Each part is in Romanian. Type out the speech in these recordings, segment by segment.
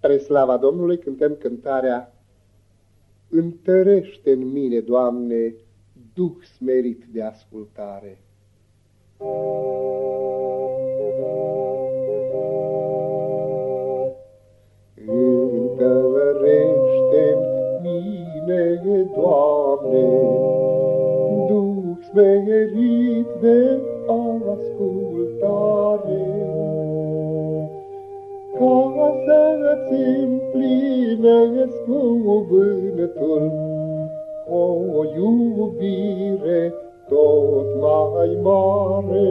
Spre slava Domnului cântăm cântarea Întărește în mine, Doamne, Duh smerit de ascultare. Întărește-n mine, Doamne, Duh smerit de ascultare, împlinesc cuvântul o iubire tot mai mare.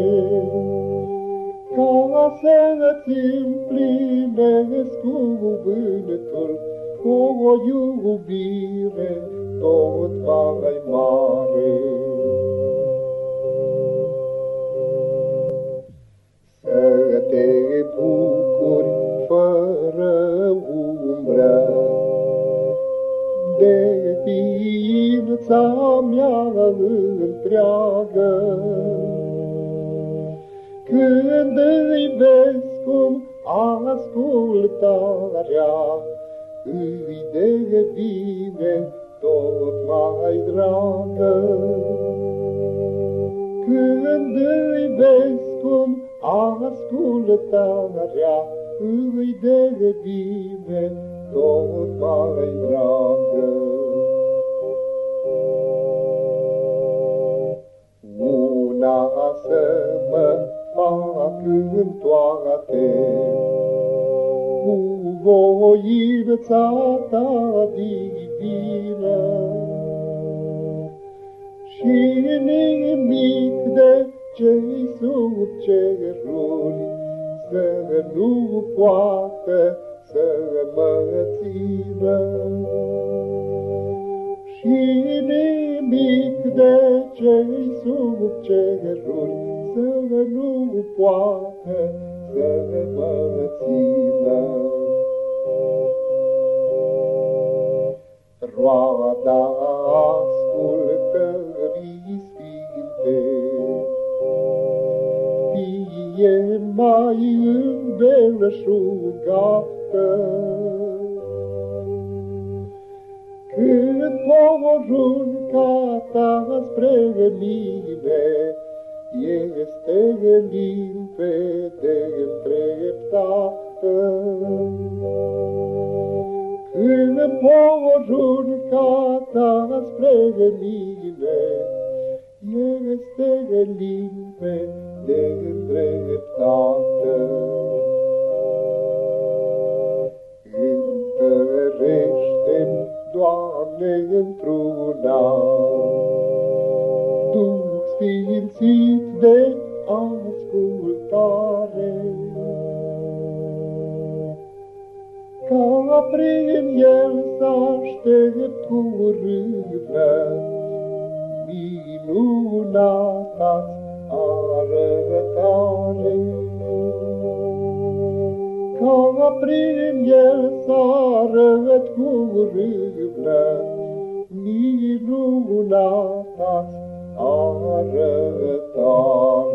Ca să-ți împlinesc cuvântul o iubire tot mai mare. Ființa mea întreagă. Când îi vezi cum ascultarea îi devine tot mai dragă. Când îi vezi cum ascultarea îi devine tot mai dragă. Una să mă fac în toate, cu voința ta divină, și nimic de cei sub ceruri să nu poată să mă țină. Și nimic de cei sub ceruri să nu poată să mă țină. Roada ascultării fie mai îmbelșugată. Când porunca ta spre mine este limpede îndreptată. Când porunca ta spre mine este limpede de îndreptată. Întărește-mi, Doamne, într-una, Duh sfințit de ascultare, ca prin el să aștept cu râvnă minunata arătare. Ca prin el să arăt cu râvnă, minunata arătare arăta.